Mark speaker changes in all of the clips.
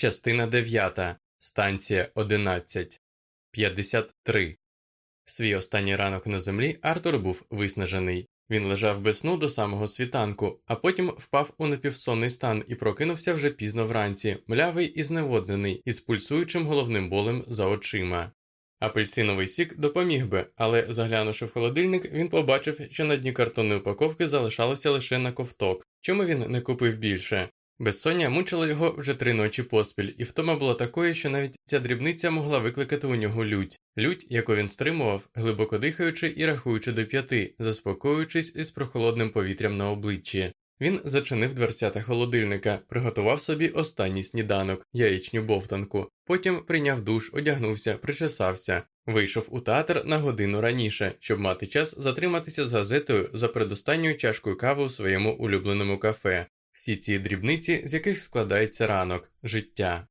Speaker 1: Частина 9. Станція 11. 53. Свій останній ранок на землі Артур був виснажений. Він лежав без сну до самого світанку, а потім впав у напівсонний стан і прокинувся вже пізно вранці, млявий і зневоднений, із пульсуючим головним болем за очима. Апельсиновий сік допоміг би, але, заглянувши в холодильник, він побачив, що на дні картонної упаковки залишалося лише на ковток. Чому він не купив більше? Безсоння мучило його вже три ночі поспіль, і втома була такою, що навіть ця дрібниця могла викликати у нього лють, лють, яку він стримував, глибоко дихаючи і рахуючи до п'яти, заспокоюючись із прохолодним повітрям на обличчі. Він зачинив дверцята холодильника, приготував собі останній сніданок, яєчню бовтанку, потім прийняв душ, одягнувся, причесався, вийшов у театр на годину раніше, щоб мати час затриматися з газетою за предостанньою чашкою кави у своєму улюбленому кафе. Всі ці дрібниці, з яких складається ранок, життя.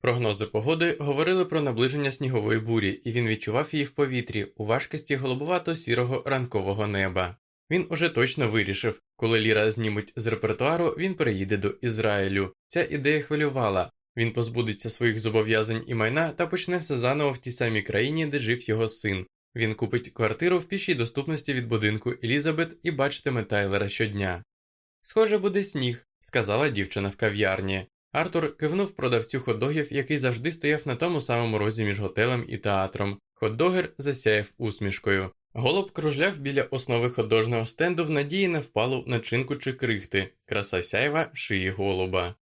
Speaker 1: Прогнози погоди говорили про наближення снігової бурі, і він відчував її в повітрі у важкості голубувато сірого ранкового неба. Він уже точно вирішив, коли Ліра знімуть з репертуару, він переїде до Ізраїлю. Ця ідея хвилювала. Він позбудеться своїх зобов'язань і майна та почне все заново в тій самій країні, де жив його син. Він купить квартиру в пішій доступності від будинку Елізабет і бачитиме Тайлера щодня. Схоже, буде сніг, сказала дівчина в кав'ярні. Артур кивнув продавцю хот-догів, який завжди стояв на тому самому розі між готелем і театром. Хот-догер засяяв усмішкою. Голуб кружляв біля основи ходожного стенду в надії на впалу начинку чи крихти, краса сяйва шиї голуба.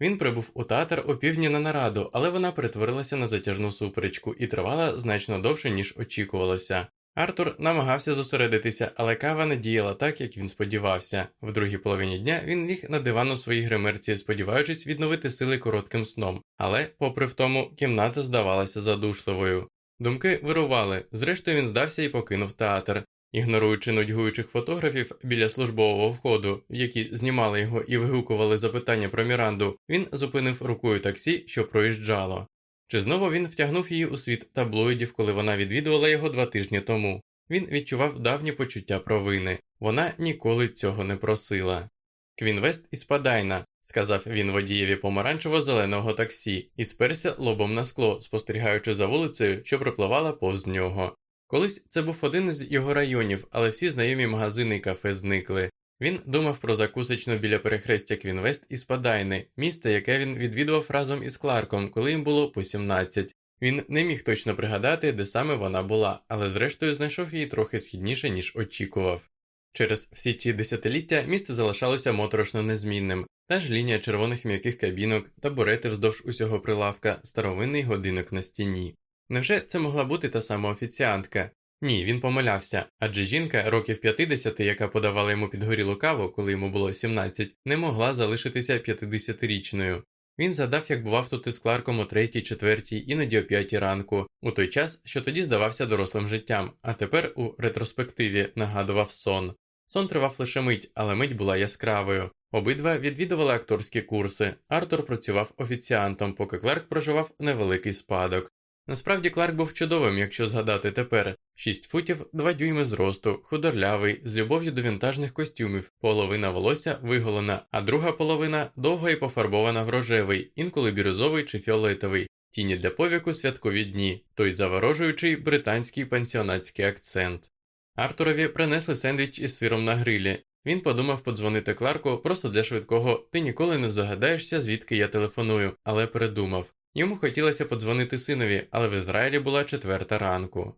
Speaker 1: Він прибув у театр о півдні на нараду, але вона перетворилася на затяжну суперечку і тривала значно довше, ніж очікувалося. Артур намагався зосередитися, але кава не діяла так, як він сподівався. В другій половині дня він ліг на диван у своїй гримерці, сподіваючись відновити сили коротким сном, але, попри в тому, кімната здавалася задушливою. Думки вирували, зрештою він здався і покинув театр. Ігноруючи нудьгуючих фотографів біля службового входу, які знімали його і вигукували запитання про Міранду, він зупинив рукою таксі, що проїжджало. Чи знову він втягнув її у світ таблоїдів, коли вона відвідувала його два тижні тому? Він відчував давні почуття провини, вона ніколи цього не просила. Квін-Вест і Спадайна, сказав він водієві помаранчево-зеленого таксі, і сперся лобом на скло, спостерігаючи за вулицею, що пропливала повз нього. Колись це був один із його районів, але всі знайомі магазини і кафе зникли. Він думав про закусочну біля перехрестя Квін-Вест і Спадайни, місце, яке він відвідував разом із Кларком, коли їм було по 17. Він не міг точно пригадати, де саме вона була, але зрештою знайшов її трохи східніше, ніж очікував. Через всі ці десятиліття місце залишалося моторошно незмінним, та ж лінія червоних м'яких кабінок, табурети вздовж усього прилавка, старовинний годинок на стіні. Невже це могла бути та сама офіціантка? Ні, він помилявся, адже жінка років 50, яка подавала йому підгорілу каву, коли йому було 17, не могла залишитися 50-річною. Він згадав, як бував тут із Кларком о третій, четвертій, іноді о п'ятій ранку, у той час, що тоді здавався дорослим життям, а тепер у ретроспективі нагадував сон. Сон тривав лише мить, але мить була яскравою. Обидва відвідували акторські курси. Артур працював офіціантом, поки Кларк проживав невеликий спадок. Насправді Кларк був чудовим, якщо згадати тепер 6 футів, 2 дюйми зросту, худорлявий, з любов'ю до вінтажних костюмів, половина волосся виголена, а друга половина довга і пофарбована в рожевий, інколи бірюзовий чи фіолетовий, тіні для повіку святкові дні, той заворожуючий британський пансіонатський акцент. Артурові принесли сендвіч із сиром на грилі. Він подумав подзвонити Кларку просто для швидкого ти ніколи не здогадаєшся, звідки я телефоную, але передумав. Йому хотілося подзвонити синові, але в Ізраїлі була четверта ранку.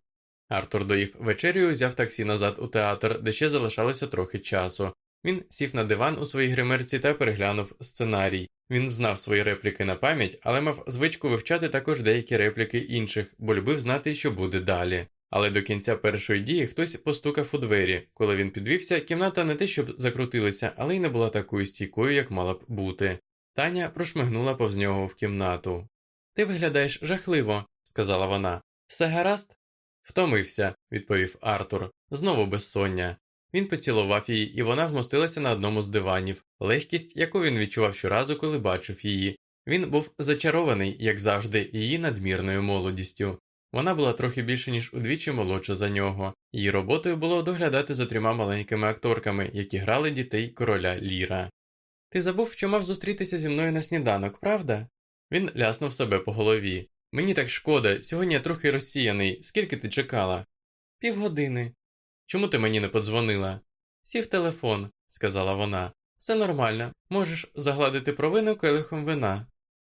Speaker 1: Артур доїв вечерю і взяв таксі назад у театр, де ще залишалося трохи часу. Він сів на диван у своїй гримерці та переглянув сценарій. Він знав свої репліки на пам'ять, але мав звичку вивчати також деякі репліки інших, бо любив знати, що буде далі. Але до кінця першої дії хтось постукав у двері. Коли він підвівся, кімната не те, щоб закрутилася, але й не була такою стійкою, як мала б бути. Таня прошмигнула повз нього в кімнату. Ти виглядаєш жахливо, сказала вона. Все гаразд? Втомився, відповів Артур, знову безсоння. Він поцілував її, і вона вмостилася на одному з диванів, легкість, яку він відчував щоразу, коли бачив її. Він був зачарований, як завжди, її надмірною молодістю. Вона була трохи більше, ніж удвічі молодша за нього. Її роботою було доглядати за трьома маленькими акторками, які грали дітей короля Ліра. Ти забув, що мав зустрітися зі мною на сніданок, правда? Він ляснув себе по голові. Мені так шкода, сьогодні я трохи розсіяний. Скільки ти чекала? Півгодини. Чому ти мені не подзвонила? Сів телефон, сказала вона. Все нормально, можеш загладити провину келихом вина.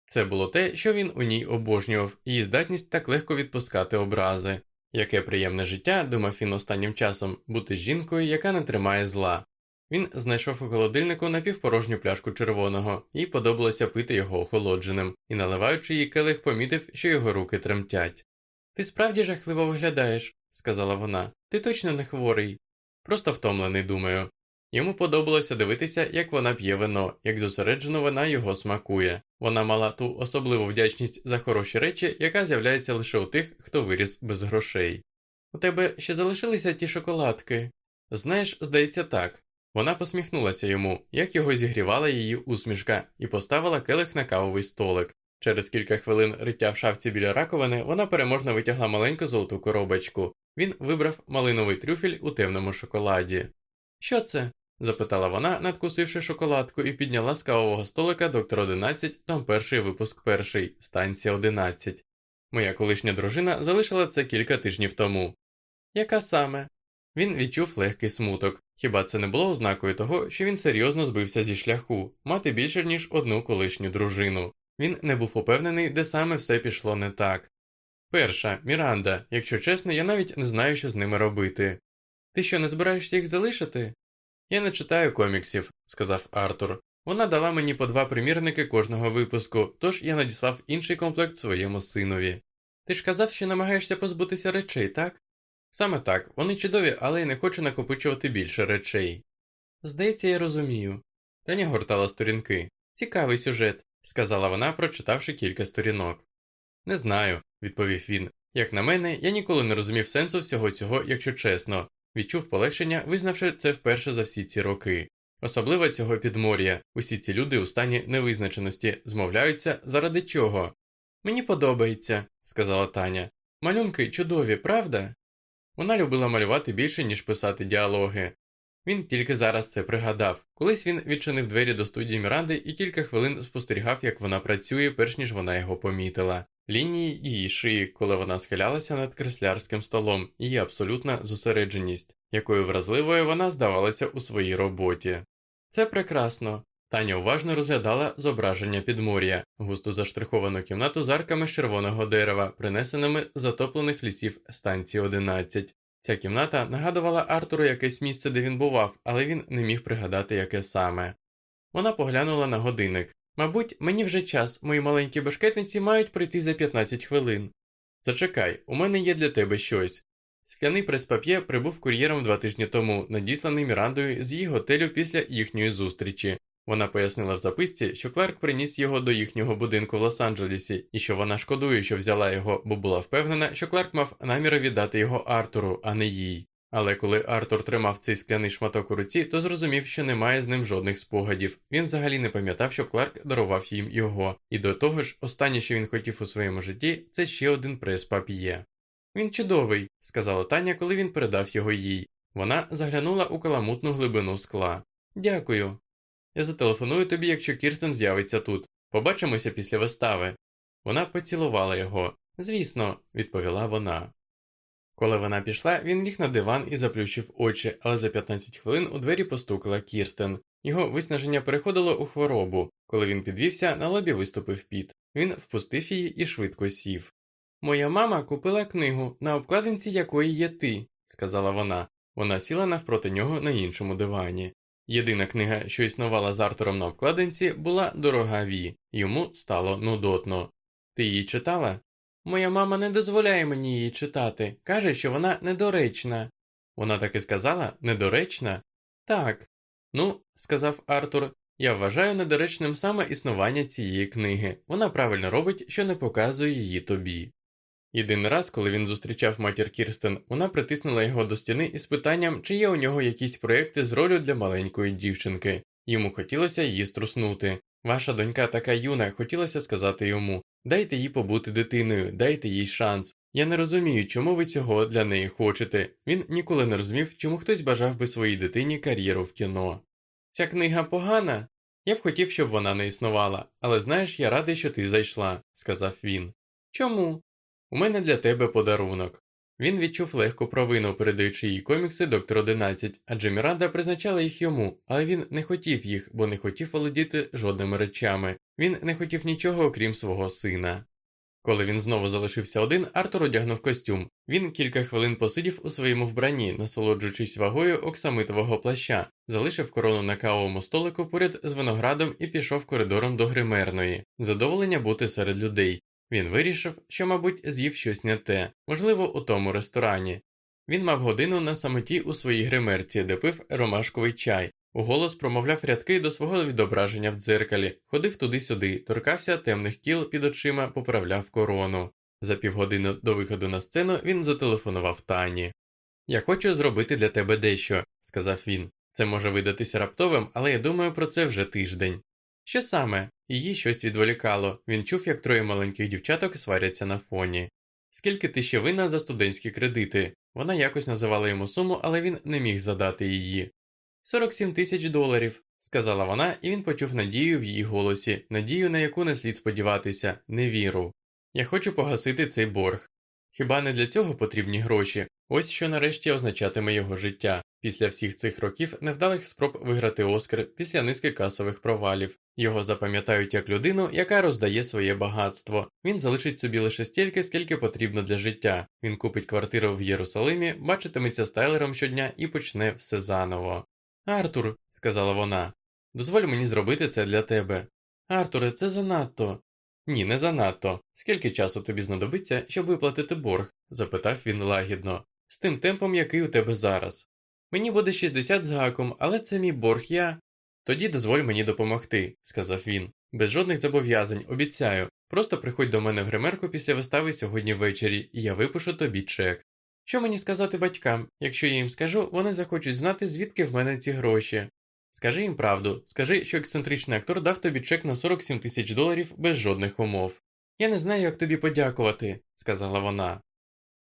Speaker 1: Це було те, що він у ній обожнював, її здатність так легко відпускати образи. Яке приємне життя, думав він останнім часом, бути жінкою, яка не тримає зла. Він знайшов у холодильнику напівпорожню пляшку червоного, їй подобалося пити його охолодженим, і, наливаючи її келих, помітив, що його руки тремтять. Ти справді жахливо виглядаєш, сказала вона. Ти точно не хворий. Просто втомлений, думаю. Йому подобалося дивитися, як вона п'є вино, як зосереджено вона його смакує. Вона мала ту особливу вдячність за хороші речі, яка з'являється лише у тих, хто виріс без грошей. У тебе ще залишилися ті шоколадки? Знаєш, здається, так. Вона посміхнулася йому, як його зігрівала її усмішка, і поставила келих на кавовий столик. Через кілька хвилин риття в шафці біля раковини вона переможно витягла маленьку золоту коробочку. Він вибрав малиновий трюфель у темному шоколаді. Що це? запитала вона, надкусивши шоколадку, і підняла з кавового столика доктор 11, там перший випуск перший, станція 11. Моя колишня дружина залишила це кілька тижнів тому. Яка саме? Він відчув легкий смуток. Хіба це не було ознакою того, що він серйозно збився зі шляху, мати більше, ніж одну колишню дружину. Він не був упевнений, де саме все пішло не так. Перша, Міранда, якщо чесно, я навіть не знаю, що з ними робити. Ти що, не збираєшся їх залишити? Я не читаю коміксів, сказав Артур. Вона дала мені по два примірники кожного випуску, тож я надіслав інший комплект своєму синові. Ти ж казав, що намагаєшся позбутися речей, так? Саме так, вони чудові, але я не хочу накопичувати більше речей. Здається, я розумію. Таня гортала сторінки. Цікавий сюжет, сказала вона, прочитавши кілька сторінок. Не знаю, відповів він. Як на мене, я ніколи не розумів сенсу всього цього, якщо чесно, відчув полегшення, визнавши це вперше за всі ці роки. Особливо цього підмор'я, усі ці люди у стані невизначеності змовляються заради чого. Мені подобається, сказала Таня. Малюнки чудові, правда? Вона любила малювати більше, ніж писати діалоги. Він тільки зараз це пригадав. Колись він відчинив двері до студії Міранди і кілька хвилин спостерігав, як вона працює, перш ніж вона його помітила. Лінії її шиї, коли вона схилялася над креслярським столом, її абсолютна зосередженість, якою вразливою вона здавалася у своїй роботі. Це прекрасно. Таня уважно розглядала зображення підмор'я, густо заштриховану кімнату з арками з червоного дерева, принесеними з затоплених лісів станції 11. Ця кімната нагадувала Артуру якесь місце, де він бував, але він не міг пригадати, яке саме. Вона поглянула на годинник. Мабуть, мені вже час, мої маленькі бешкетниці мають прийти за 15 хвилин. Зачекай, у мене є для тебе щось. Скляний прес-пап'є прибув кур'єром два тижні тому, надісланий Мірандою з її готелю після їхньої зустрічі. Вона пояснила в записці, що Кларк приніс його до їхнього будинку в Лос-Анджелесі, і що вона шкодує, що взяла його, бо була впевнена, що Кларк мав наміри віддати його Артуру, а не їй. Але коли Артур тримав цей скляний шматок у руці, то зрозумів, що немає з ним жодних спогадів. Він взагалі не пам'ятав, що Кларк дарував їм його, і до того ж, останнє, що він хотів у своєму житті, це ще один прес-пап'є. Він чудовий, сказала Таня, коли він передав його їй. Вона заглянула у каламутну глибину скла. Дякую. Я зателефоную тобі, якщо Кірстен з'явиться тут. Побачимося після вистави. Вона поцілувала його. Звісно, відповіла вона. Коли вона пішла, він ліг на диван і заплющив очі, але за 15 хвилин у двері постукала Кірстен. Його виснаження переходило у хворобу. Коли він підвівся, на лобі виступив піт. Він впустив її і швидко сів. Моя мама купила книгу, на обкладинці якої є ти, сказала вона. Вона сіла навпроти нього на іншому дивані. Єдина книга, що існувала з Артуром на обкладинці, була Дорога Ві, йому стало нудотно. Ти її читала? Моя мама не дозволяє мені її читати, каже, що вона недоречна. Вона таки сказала недоречна? Так. Ну, сказав Артур, я вважаю недоречним саме існування цієї книги. Вона правильно робить, що не показує її тобі. Єдиний раз, коли він зустрічав матір Кірстен, вона притиснула його до стіни із питанням, чи є у нього якісь проекти з ролю для маленької дівчинки. Йому хотілося її струснути. Ваша донька така юна, хотілося сказати йому дайте їй побути дитиною, дайте їй шанс. Я не розумію, чому ви цього для неї хочете. Він ніколи не розумів, чому хтось бажав би своїй дитині кар'єру в кіно. Ця книга погана? Я б хотів, щоб вона не існувала, але знаєш, я радий, що ти зайшла, сказав він. Чому? У мене для тебе подарунок. Він відчув легку провину, передаючи їй комікси доктор 11, адже Міранда призначала їх йому, але він не хотів їх, бо не хотів володіти жодними речами. Він не хотів нічого, окрім свого сина. Коли він знову залишився один, Артур одягнув костюм. Він кілька хвилин посидів у своєму вбранні, насолоджуючись вагою оксамитового плаща, залишив корону на кавовому столику поряд з виноградом і пішов коридором до гримерної. Задоволення бути серед людей. Він вирішив, що, мабуть, з'їв щось не те, можливо, у тому ресторані. Він мав годину на самоті у своїй гримерці, де пив ромашковий чай, уголос промовляв рядки до свого відображення в дзеркалі, ходив туди-сюди, торкався темних кіл під очима, поправляв корону. За півгодини до виходу на сцену він зателефонував Тані. Я хочу зробити для тебе дещо, сказав він. Це може видатися раптовим, але я думаю про це вже тиждень. Що саме? Її щось відволікало, він чув, як троє маленьких дівчаток сваряться на фоні. Скільки ти ще винна за студентські кредити? Вона якось називала йому суму, але він не міг задати її. 47 тисяч доларів, сказала вона, і він почув надію в її голосі, надію, на яку не слід сподіватися, невіру. Я хочу погасити цей борг. Хіба не для цього потрібні гроші? Ось що нарешті означатиме його життя. Після всіх цих років невдалих спроб виграти Оскар після низки касових провалів. Його запам'ятають як людину, яка роздає своє багатство. Він залишить собі лише стільки, скільки потрібно для життя. Він купить квартиру в Єрусалимі, бачитиметься з Тайлером щодня і почне все заново. Артур, сказала вона, дозволь мені зробити це для тебе. Артуре, це занадто. Ні, не занадто. Скільки часу тобі знадобиться, щоб виплатити борг? запитав він лагідно, з тим темпом, який у тебе зараз. Мені буде 60 з гаком, але це мій борг, я. Тоді дозволь мені допомогти, сказав він. Без жодних зобов'язань, обіцяю. Просто приходь до мене в гримерку після вистави сьогодні ввечері, і я випишу тобі чек. Що мені сказати батькам? Якщо я їм скажу, вони захочуть знати, звідки в мене ці гроші. Скажи їм правду, скажи, що ексцентричний актор дав тобі чек на 47 тисяч доларів без жодних умов. Я не знаю, як тобі подякувати, сказала вона.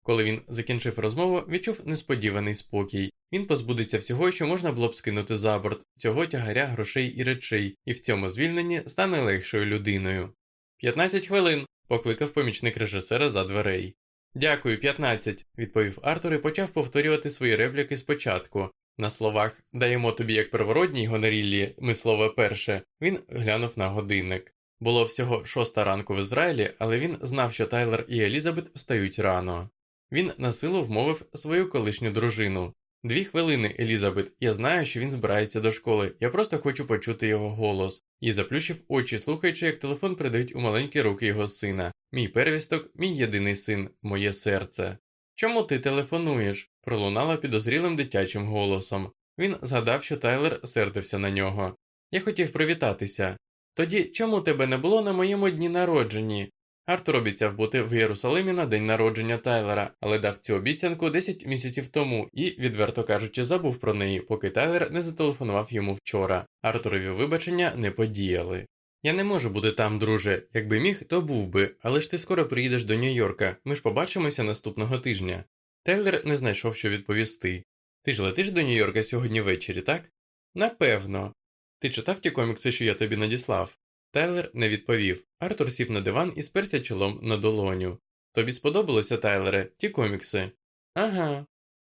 Speaker 1: Коли він закінчив розмову, відчув несподіваний спокій. Він позбудеться всього, що можна було б скинути за борт, цього тягаря грошей і речей, і в цьому звільненні стане легшою людиною. 15 хвилин. покликав помічник режисера за дверей. Дякую, 15», – відповів Артур і почав повторювати свої репліки спочатку. На словах даємо тобі як первородній гоноріллі, ми слово перше, він глянув на годинник. Було всього шоста ранку в Ізраїлі, але він знав, що Тайлер і Елізабет встають рано. Він на силу вмовив свою колишню дружину. Дві хвилини, Елізабет, я знаю, що він збирається до школи, я просто хочу почути його голос, і заплющив очі, слухаючи, як телефон передають у маленькі руки його сина. Мій первісток, мій єдиний син, моє серце. Чому ти телефонуєш? пролунала підозрілим дитячим голосом. Він згадав, що Тайлер сердився на нього. Я хотів привітатися. Тоді чому тебе не було на моєму дні народженні? Артур обіцяв бути в Єрусалимі на день народження Тайлера, але дав цю обіцянку 10 місяців тому і, відверто кажучи, забув про неї, поки Тайлер не зателефонував йому вчора. Артурові вибачення не подіяли. Я не можу бути там, друже. Якби міг, то був би, але ж ти скоро приїдеш до Нью-Йорка. Ми ж побачимося наступного тижня. Тейлер не знайшов, що відповісти. Ти ж летиш до Нью-Йорка сьогодні ввечері, так? Напевно. Ти читав ті комікси, що я тобі надіслав? Тайлер не відповів. Артур сів на диван і сперся чолом на долоню. Тобі сподобалося, Тайлере, ті комікси? Ага.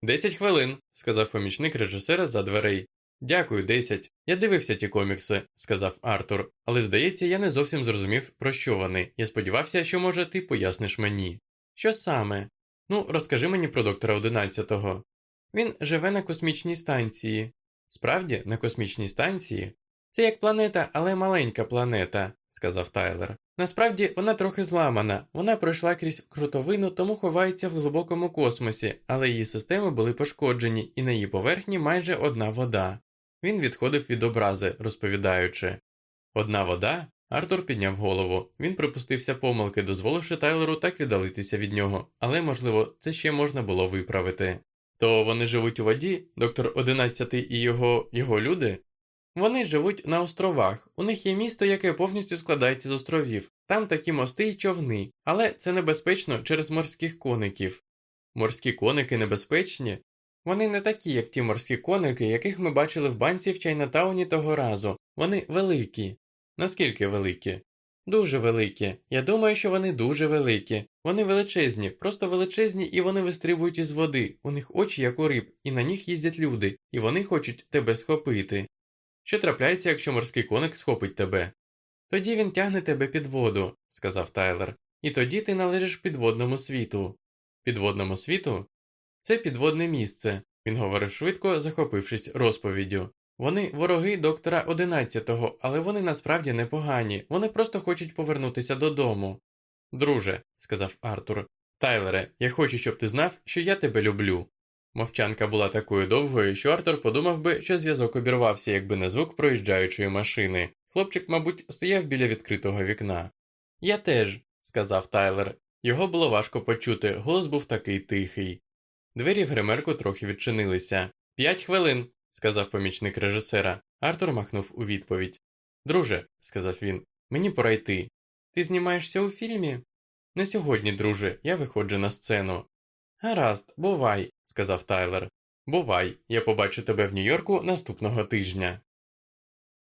Speaker 1: Десять хвилин, сказав помічник режисера за дверей. Дякую, десять. Я дивився ті комікси, сказав Артур, але здається, я не зовсім зрозумів, про що вони. Я сподівався, що, може, ти поясниш мені. Що саме? Ну, розкажи мені про доктора одинадцятого. Він живе на космічній станції. Справді, на космічній станції? Це як планета, але маленька планета, сказав Тайлер. Насправді вона трохи зламана, вона пройшла крізь крутовину, тому ховається в глибокому космосі, але її системи були пошкоджені, і на її поверхні майже одна вода. Він відходив від образи, розповідаючи Одна вода? Артур підняв голову. Він припустився помилки, дозволивши Тайлеру так віддалитися від нього, але, можливо, це ще можна було виправити. То вони живуть у воді, доктор Одинадцятий і його його люди? Вони живуть на островах. У них є місто, яке повністю складається з островів. Там такі мости й човни, але це небезпечно через морських коників. Морські коники небезпечні? Вони не такі, як ті морські коники, яких ми бачили в банці в Чайнатауні того разу. Вони великі. Наскільки великі? Дуже великі. Я думаю, що вони дуже великі. Вони величезні, просто величезні, і вони вистрибують із води. У них очі, як у риб, і на них їздять люди, і вони хочуть тебе схопити. Що трапляється, якщо морський коник схопить тебе? Тоді він тягне тебе під воду, сказав Тайлер, і тоді ти належиш підводному світу. Підводному світу? Це підводне місце, він говорив швидко, захопившись розповіддю. Вони вороги доктора одинадцятого, але вони насправді непогані, вони просто хочуть повернутися додому. Друже, сказав Артур, Тайлере, я хочу, щоб ти знав, що я тебе люблю. Мовчанка була такою довгою, що Артур подумав би, що зв'язок обірвався, якби не звук проїжджаючої машини. Хлопчик, мабуть, стояв біля відкритого вікна. Я теж, сказав Тайлер. Його було важко почути, голос був такий тихий. Двері в гримерку трохи відчинилися. П'ять хвилин, сказав помічник режисера. Артур махнув у відповідь. Друже, сказав він, мені пора йти. Ти знімаєшся у фільмі? Не сьогодні, друже, я виходжу на сцену. Гаразд, бувай, сказав Тайлер. Бувай, я побачу тебе в Нью-Йорку наступного тижня.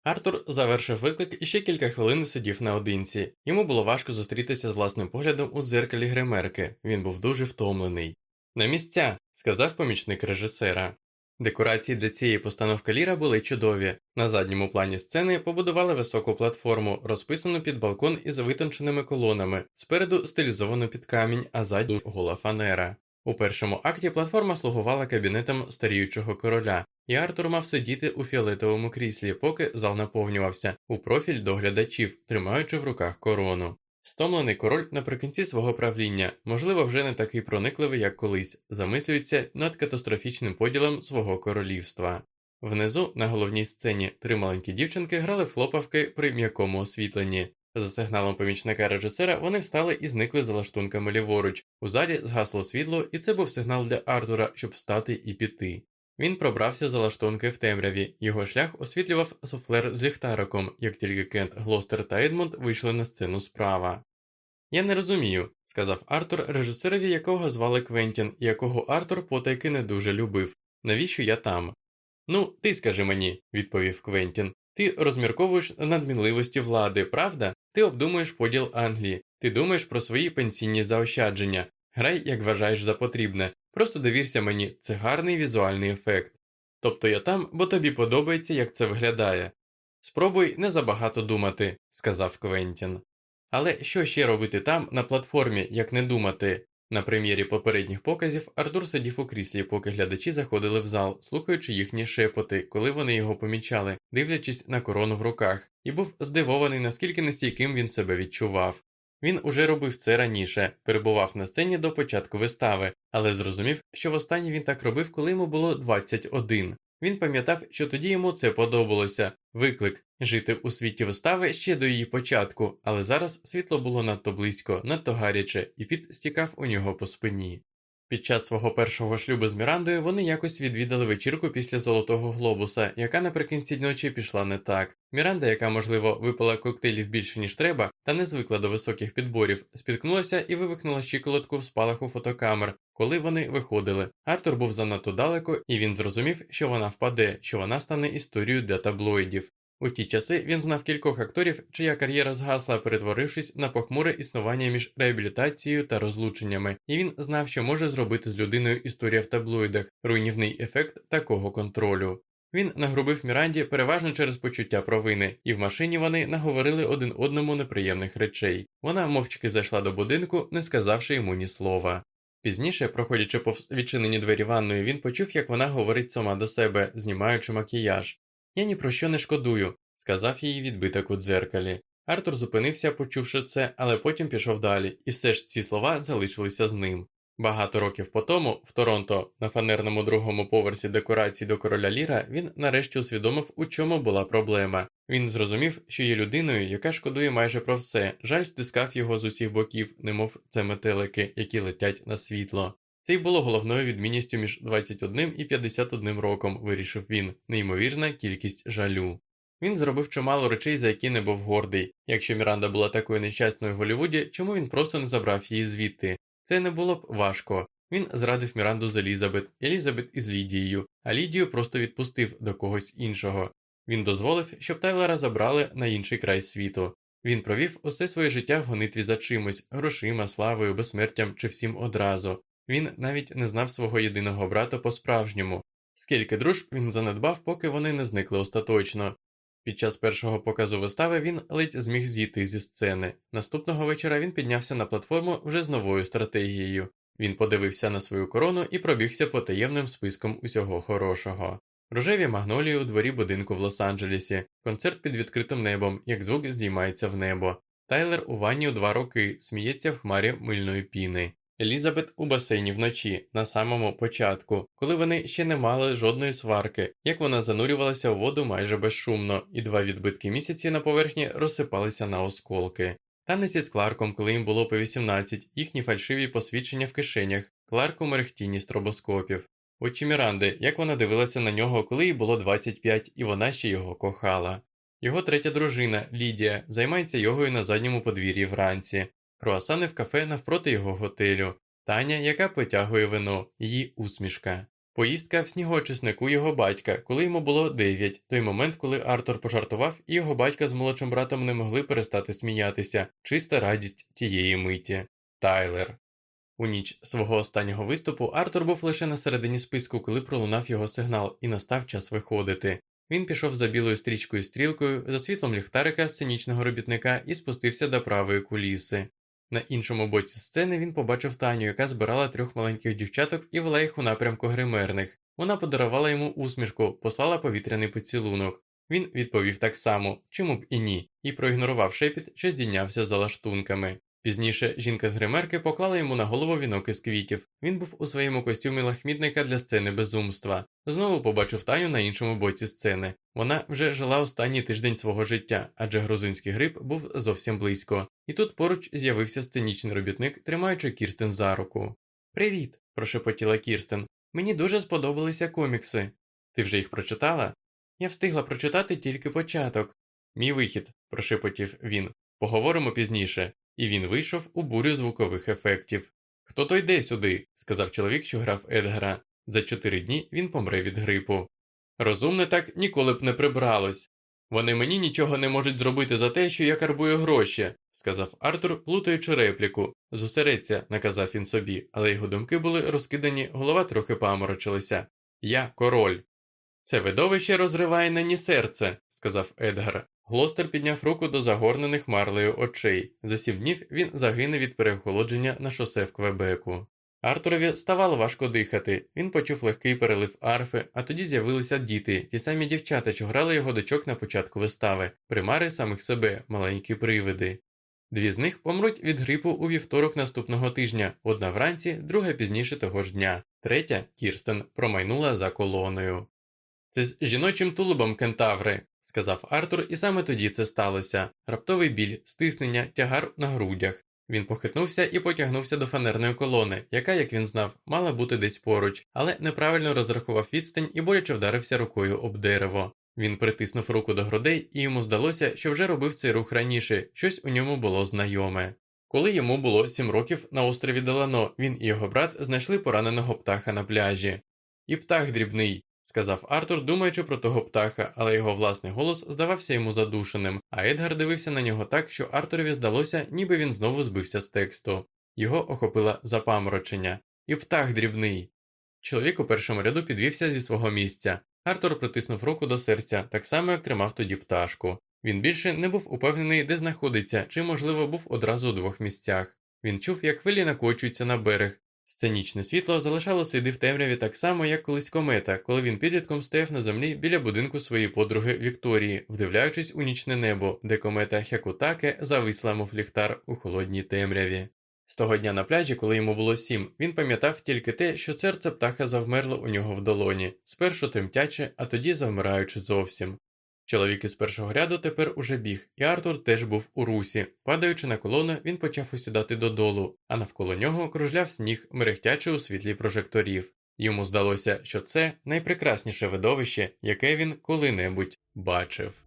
Speaker 1: Артур завершив виклик і ще кілька хвилин сидів наодинці. Йому було важко зустрітися з власним поглядом у дзеркалі гримерки, він був дуже втомлений. На місця, сказав помічник режисера. Декорації для цієї постановки Ліра були чудові. На задньому плані сцени побудували високу платформу, розписану під балкон із витонченими колонами, спереду стилізовану під камінь, а ззаду гола фанера. У першому акті платформа слугувала кабінетом старіючого короля, і Артур мав сидіти у фіолетовому кріслі, поки зал наповнювався, у профіль до глядачів, тримаючи в руках корону. Стомлений король наприкінці свого правління, можливо, вже не такий проникливий, як колись, замислюється над катастрофічним поділом свого королівства. Внизу, на головній сцені, три маленькі дівчинки грали в хлопавки при м'якому освітленні. За сигналом помічника режисера вони встали і зникли за лаштунками ліворуч. У залі згасло світло, і це був сигнал для Артура, щоб встати і піти. Він пробрався за лаштунки в темряві, його шлях освітлював суфлер з ліхтариком, як тільки Кент, Глостер та Едмунд вийшли на сцену справа. Я не розумію, сказав Артур, режисерові якого звали Квентін, якого Артур потайки не дуже любив. Навіщо я там? Ну, ти скажи мені, відповів Квентін. Ти розмірковуєш надмінливості влади, правда? Ти обдумуєш поділ Англії, ти думаєш про свої пенсійні заощадження. Грай, як вважаєш за потрібне, просто довірся мені, це гарний візуальний ефект. Тобто я там, бо тобі подобається, як це виглядає. Спробуй не забагато думати, сказав Квентін. Але що ще робити там, на платформі, як не думати? На прем'єрі попередніх показів Артур сидів у кріслі, поки глядачі заходили в зал, слухаючи їхні шепоти, коли вони його помічали, дивлячись на корону в руках, і був здивований, наскільки нестійким він себе відчував. Він уже робив це раніше, перебував на сцені до початку вистави, але зрозумів, що востаннє він так робив, коли йому було 21. Він пам'ятав, що тоді йому це подобалося виклик жити у світі вистави ще до її початку, але зараз світло було надто близько, надто гаряче, і піт стікав у нього по спині. Під час свого першого шлюбу з Мірандою вони якось відвідали вечірку після Золотого Глобуса, яка наприкінці ночі пішла не так. Міранда, яка, можливо, випила коктейлів більше, ніж треба, та не звикла до високих підборів, спіткнулася і вивихнула щиколотку в спалаху фотокамер, коли вони виходили. Артур був занадто далеко, і він зрозумів, що вона впаде, що вона стане історією для таблоїдів. У ті часи він знав кількох акторів, чия кар'єра згасла, перетворившись на похмуре існування між реабілітацією та розлученнями, і він знав, що може зробити з людиною історія в таблоїдах, руйнівний ефект такого контролю. Він нагрубив Міранді переважно через почуття провини, і в машині вони наговорили один одному неприємних речей. Вона мовчки зайшла до будинку, не сказавши йому ні слова. Пізніше, проходячи повз відчинені двері ванної, він почув, як вона говорить сама до себе, знімаючи макіяж. Я ні про що не шкодую, сказав їй відбиток у дзеркалі. Артур зупинився, почувши це, але потім пішов далі, і все ж ці слова залишилися з ним. Багато років по тому, в Торонто, на фанерному другому поверсі декорації до короля Ліра, він нарешті усвідомив, у чому була проблема. Він зрозумів, що є людиною, яка шкодує майже про все, жаль стискав його з усіх боків, немов це метелики, які летять на світло. Це й було головною відмінністю між 21 і 51 роком, вирішив він, неймовірна кількість жалю. Він зробив чимало речей, за які не був гордий. Якщо Міранда була такою нещасною в Голлівуді, чому він просто не забрав її звідти? Це не було б важко. Він зрадив Міранду з Елізабет, Елізабет із Лідією, а Лідію просто відпустив до когось іншого. Він дозволив, щоб Тайлера забрали на інший край світу. Він провів усе своє життя в гонитві за чимось, грошима, славою, безсмертям чи всім одразу. Він навіть не знав свого єдиного брата по-справжньому. Скільки дружб він занедбав, поки вони не зникли остаточно. Під час першого показу вистави він ледь зміг зійти зі сцени. Наступного вечора він піднявся на платформу вже з новою стратегією. Він подивився на свою корону і пробігся по таємним списком усього хорошого. Рожеві магнолії у дворі будинку в Лос-Анджелесі, концерт під відкритим небом, як звук здіймається в небо. Тайлер у ванні у два роки сміється в хмарі мильної піни. Елізабет у басейні вночі, на самому початку, коли вони ще не мали жодної сварки, як вона занурювалася у воду майже безшумно, і два відбитки місяці на поверхні розсипалися на осколки. Танець із Кларком, коли їм було по 18, їхні фальшиві посвідчення в кишенях, Кларк у мерехтінні стробоскопів. Очі Міранди, як вона дивилася на нього, коли їй було 25, і вона ще його кохала. Його третя дружина, Лідія, займається йогою на задньому подвір'ї вранці, круасани в кафе навпроти його готелю, Таня, яка потягує вино, її усмішка. Поїздка в снігочиснику його батька, коли йому було 9, той момент, коли Артур пожартував, і його батька з молодшим братом не могли перестати сміятися, чиста радість тієї миті. Тайлер. У ніч свого останнього виступу Артур був лише на середині списку, коли пролунав його сигнал, і настав час виходити. Він пішов за білою стрічкою стрілкою, за світлом ліхтарика сценічного робітника і спустився до правої куліси. На іншому боці сцени він побачив Таню, яка збирала трьох маленьких дівчаток і вела їх у напрямку гримерних. Вона подарувала йому усмішку, послала повітряний поцілунок. Він відповів так само, чому б і ні, і проігнорував шепіт, що здійнявся за лаштунками. Пізніше жінка з гримерки поклала йому на голову вінок із квітів. Він був у своєму костюмі лахмітника для сцени безумства. Знову побачив Таню на іншому боці сцени. Вона вже жила останній тиждень свого життя, адже грузинський гриб був зовсім близько. І тут поруч з'явився сценічний робітник, тримаючи Кірстен за руку. Привіт, прошепотіла Кірстен. Мені дуже сподобалися комікси. Ти вже їх прочитала? Я встигла прочитати тільки початок. Мій вихід, прошепотів він. Поговоримо пізніше і він вийшов у бурю звукових ефектів. Хто то йде сюди, сказав чоловік, що грав Едгара. За чотири дні він помре від грипу. Розумне так ніколи б не прибралось. Вони мені нічого не можуть зробити за те, що я карбую гроші, сказав Артур, плутаючи репліку. Зосередься, наказав він собі, але його думки були розкидані, голова трохи паморочилася. Я король. Це видовище розриває нині серце, сказав Едгар. Глостер підняв руку до загорнених марлею очей. За сім днів він загине від переохолодження на шосе в Квебеку. Артурові ставало важко дихати, він почув легкий перелив арфи, а тоді з'явилися діти, ті самі дівчата, що грали його дочок на початку вистави, примари самих себе, маленькі привиди. Дві з них помруть від грипу у вівторок наступного тижня, одна вранці, друга пізніше того ж дня, третя Кірстен промайнула за колоною. Це з жіночим тулубом кентаври, сказав Артур, і саме тоді це сталося раптовий біль, стиснення, тягар на грудях. Він похитнувся і потягнувся до фанерної колони, яка, як він знав, мала бути десь поруч, але неправильно розрахував відстань і боляче вдарився рукою об дерево. Він притиснув руку до грудей, і йому здалося, що вже робив цей рух раніше, щось у ньому було знайоме. Коли йому було сім років на острові Делано, він і його брат знайшли пораненого птаха на пляжі. І птах дрібний, сказав Артур, думаючи про того птаха, але його власний голос здавався йому задушеним, а Едгар дивився на нього так, що Артурові здалося, ніби він знову збився з тексту. Його охопила запаморочення. І птах дрібний. Чоловік у першому ряду підвівся зі свого місця. Артур притиснув руку до серця, так само, як тримав тоді пташку. Він більше не був упевнений, де знаходиться, чи, можливо, був одразу у двох місцях. Він чув, як хвилі накочуються на берег, Сценічне світло залишало сліди в темряві так само, як колись комета, коли він підлітком стояв на землі біля будинку своєї подруги Вікторії, вдивляючись у нічне небо, де комета Хякутаке зависла, мов ліхтар у холодній темряві. З того дня на пляжі, коли йому було сім, він пам'ятав тільки те, що серце птаха завмерло у нього в долоні, спершу тремтяче, а тоді завмираючи зовсім. Чоловік із першого ряду тепер уже біг, і Артур теж був у русі. Падаючи на колону, він почав осідати додолу, а навколо нього кружляв сніг, мерехтячи у світлі прожекторів. Йому здалося, що це найпрекрасніше видовище, яке він коли-небудь бачив.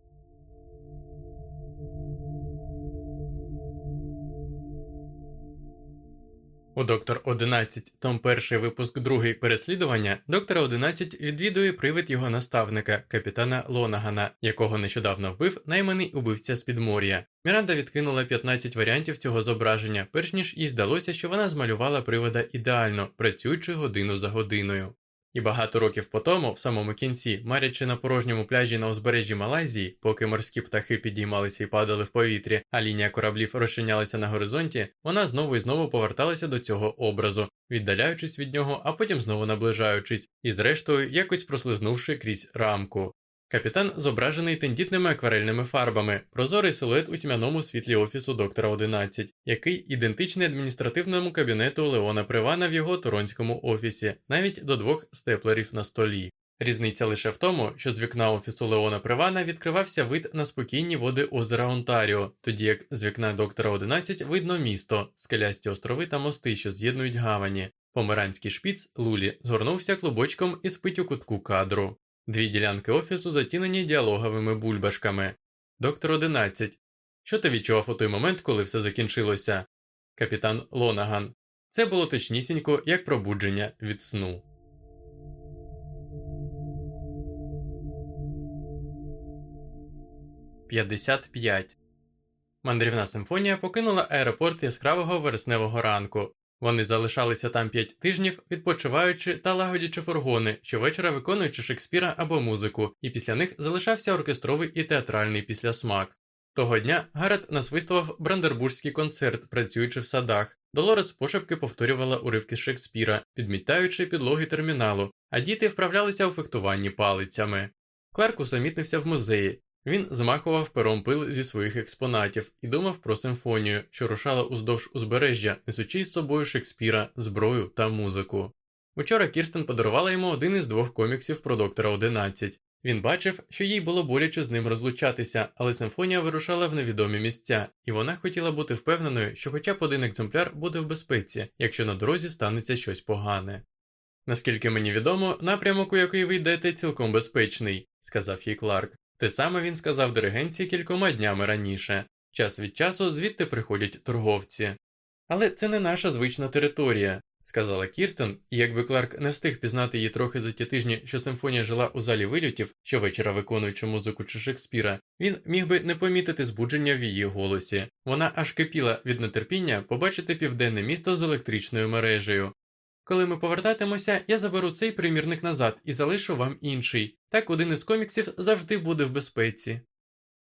Speaker 1: У доктор 11, том перший випуск другий переслідування, доктора 11 відвідує привид його наставника, капітана Лонагана, якого нещодавно вбив найманий убивця з підмор'я. Міранда відкинула 15 варіантів цього зображення, перш ніж їй здалося, що вона змалювала привода ідеально, працюючи годину за годиною. І багато років по тому, в самому кінці, марячи на порожньому пляжі на узбережжі Малайзії, поки морські птахи підіймалися і падали в повітрі, а лінія кораблів розчинялася на горизонті, вона знову і знову поверталася до цього образу, віддаляючись від нього, а потім знову наближаючись, і зрештою якось прослизнувши крізь рамку. Капітан зображений тендітними акварельними фарбами, прозорий силует у тьмяному світлі офісу доктора 11, який ідентичний адміністративному кабінету Леона Привана в його торонському офісі, навіть до двох степлерів на столі. Різниця лише в тому, що з вікна офісу Леона Привана відкривався вид на спокійні води озера Онтаріо, тоді як з вікна доктора 11 видно місто, скелясті острови та мости, що з'єднують гавані. Померанський шпіц Лулі згорнувся клубочком і спить у кутку кадру. Дві ділянки офісу затінені діалоговими бульбашками. Доктор 11. Що ти відчував у той момент, коли все закінчилося? Капітан Лонаган. Це було точнісінько як пробудження від сну. П'ятдесят п'ять. Мандрівна симфонія покинула аеропорт яскравого вересневого ранку. Вони залишалися там п'ять тижнів, відпочиваючи та лагодячи фургони, щовечора виконуючи Шекспіра або музику, і після них залишався оркестровий і театральний післясмак. Того дня Гарет насвистував брандербурзький концерт, працюючи в садах. Долорес пошепки повторювала уривки Шекспіра, підмітаючи підлоги терміналу, а діти вправлялися у фехтуванні палицями. Кларк усамітнився в музеї. Він змахував пером пил зі своїх експонатів і думав про симфонію, що рушала уздовж узбережжя, несучи з собою Шекспіра, зброю та музику. Учора Кірстен подарувала йому один із двох коміксів про доктора 11. Він бачив, що їй було боляче з ним розлучатися, але симфонія вирушала в невідомі місця, і вона хотіла бути впевненою, що хоча б один екземпляр буде в безпеці, якщо на дорозі станеться щось погане. Наскільки мені відомо, напрямок, у який ви йдете, цілком безпечний, сказав їй Кларк. Те саме він сказав диригенції кількома днями раніше. Час від часу звідти приходять торговці. Але це не наша звична територія, сказала Кірстен, і якби Кларк не встиг пізнати її трохи за ті тижні, що симфонія жила у залі вильотів, щовечора виконуючи музику чи Шекспіра, він міг би не помітити збудження в її голосі. Вона аж кипіла від нетерпіння побачити південне місто з електричною мережею. Коли ми повертатимося, я заберу цей примірник назад і залишу вам інший. Так один із коміксів завжди буде в безпеці.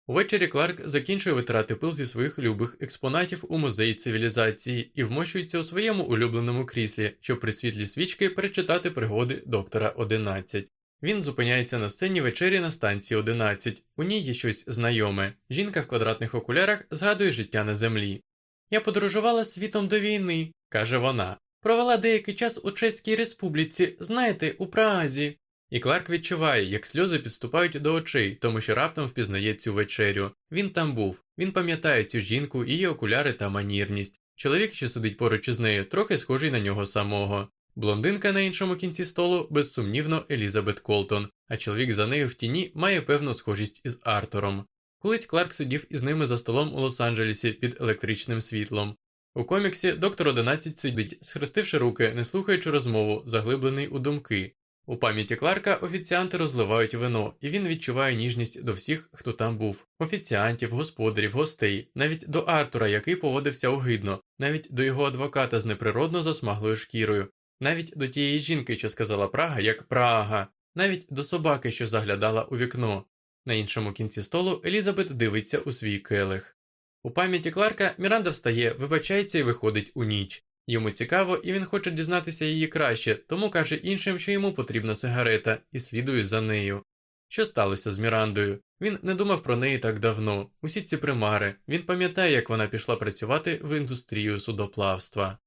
Speaker 1: Увечері Кларк закінчує витирати пил зі своїх любих експонатів у музеї цивілізації і вмощується у своєму улюбленому кріслі, щоб при світлі свічки перечитати пригоди доктора 11. Він зупиняється на сцені вечері на станції 11. У ній є щось знайоме. Жінка в квадратних окулярах згадує життя на землі. Я подорожувала світом до війни, каже вона. Провела деякий час у Чеській Республіці, знаєте, у Празі. І Кларк відчуває, як сльози підступають до очей, тому що раптом впізнає цю вечерю. Він там був, він пам'ятає цю жінку, її окуляри та манірність. Чоловік, що сидить поруч із нею, трохи схожий на нього самого. Блондинка на іншому кінці столу, безсумнівно, Елізабет Колтон, а чоловік за нею в тіні має певну схожість із Артуром. Колись Кларк сидів із ними за столом у Лос-Анджелесі під електричним світлом. У коміксі доктор 11 сидить, схрестивши руки, не слухаючи розмову, заглиблений у думки. У пам'яті Кларка офіціанти розливають вино, і він відчуває ніжність до всіх, хто там був: офіціантів, господарів, гостей, навіть до Артура, який поводився огидно, навіть до його адвоката з неприродно засмаглою шкірою, навіть до тієї жінки, що сказала Прага, як Прага, навіть до собаки, що заглядала у вікно. На іншому кінці столу Елізабет дивиться у свій келих. У пам'яті Кларка Міранда встає, вибачається і виходить у ніч. Йому цікаво, і він хоче дізнатися її краще, тому каже іншим, що йому потрібна сигарета, і слідує за нею. Що сталося з Мірандою? Він не думав про неї так давно. Усі ці примари. Він пам'ятає, як вона пішла працювати в індустрію судоплавства.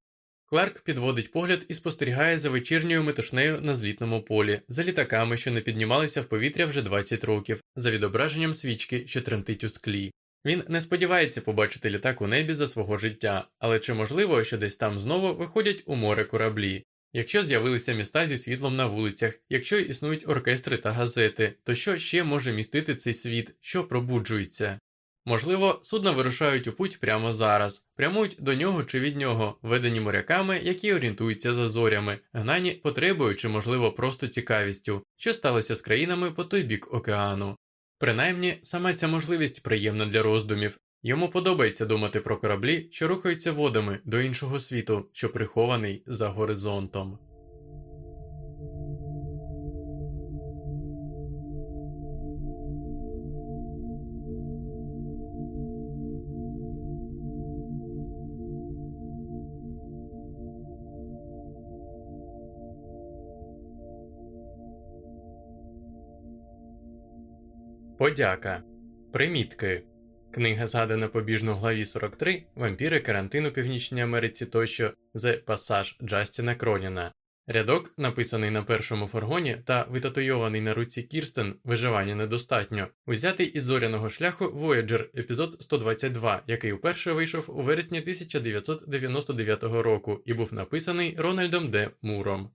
Speaker 1: Кларк підводить погляд і спостерігає за вечірньою метушнею на злітному полі, за літаками, що не піднімалися в повітря вже 20 років, за відображенням свічки, що тремтить у склі. Він не сподівається побачити літак у небі за свого життя, але чи можливо, що десь там знову виходять у море кораблі? Якщо з'явилися міста зі світлом на вулицях, якщо існують оркестри та газети, то що ще може містити цей світ, що пробуджується? Можливо, судна вирушають у путь прямо зараз, прямують до нього чи від нього, ведені моряками, які орієнтуються за зорями, гнані потребою чи, можливо, просто цікавістю, що сталося з країнами по той бік океану. Принаймні, сама ця можливість приємна для роздумів. Йому подобається думати про кораблі, що рухаються водами до іншого світу, що прихований за горизонтом. Подяка. Примітки. Книга згадана побіжно в главі 43 Вампіри карантину Північній Америці тощо The Пасаж Джастіна Кроніна. Рядок, написаний на першому фургоні та витатуйований на руці Кірстен Виживання недостатньо, узятий із зоряного шляху Voyager, епізод 122, який вперше вийшов у вересні 1999 року і був написаний Рональдом Д. Муром.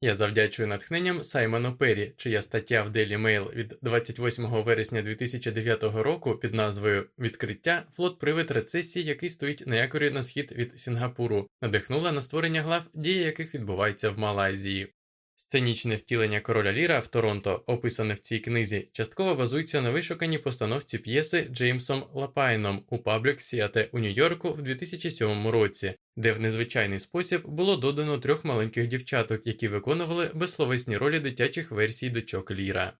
Speaker 1: Я завдячую натхненням Саймону Перрі, чия стаття в Daily Mail від 28 вересня 2009 року під назвою Відкриття флот-привид рецесії, який стоїть на якорі на схід від Сінгапуру, надихнула на створення глав, дії яких відбуваються в Малайзії. Сценічне втілення короля Ліра в Торонто, описане в цій книзі, частково базується на вишуканій постановці п'єси Джеймсом Лапайном у Public Theater у Нью-Йорку в 2007 році, де в незвичайний спосіб було додано трьох маленьких дівчаток, які виконували безсловесні ролі дитячих версій дочок Ліра.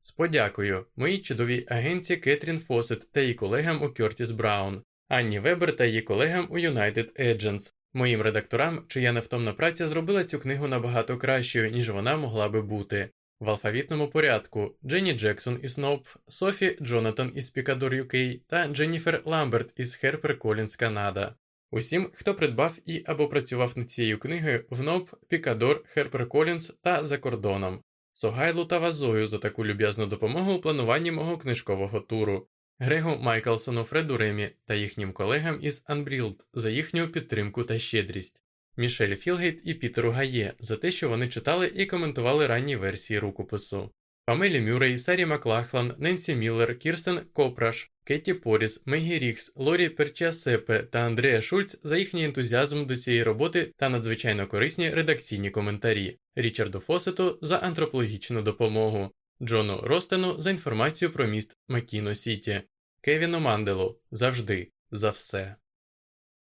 Speaker 1: З подякою моїй чудовій агенці Кетрін Фосет та її колегам у Кертіс Браун, Анні Вебер та її колегам у United Agents, моїм редакторам, чия невтомна праця зробила цю книгу набагато кращою, ніж вона могла би бути. В алфавітному порядку Дженні Джексон із Knopf, Софі Джонатан із Picador UK та Дженніфер Ламберт із HarperCollins Канада. Усім, хто придбав і або працював над цією книгою в Knopf, Picador, HarperCollins та за кордоном. Согайлу Тавазою за таку люб'язну допомогу у плануванні мого книжкового туру. Грегу Майклсону Фреду Ремі та їхнім колегам із Unbridled за їхню підтримку та щедрість, Мішель Філгейт і Пітеру Гає за те, що вони читали і коментували ранні версії рукопису, Памелі Мюррей, Сарі Маклахлан, Ненсі Міллер, Кірстен Копраш, Кетті Поріс, Мегі Рікс, Лорі Перчасепе та Андреа Шульц за їхній ентузіазм до цієї роботи та надзвичайно корисні редакційні коментарі, Річарду Фосету за антропологічну допомогу, Джону Ростену за інформацію про міст Макіно Сіті, Кевіну Манделу завжди за все.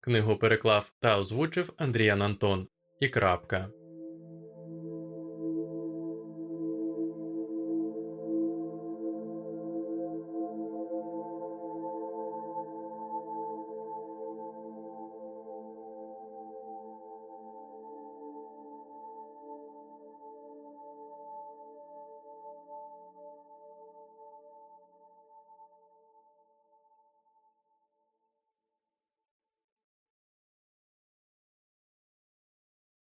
Speaker 1: Книгу переклав та озвучив Андріан Антон. І крапка.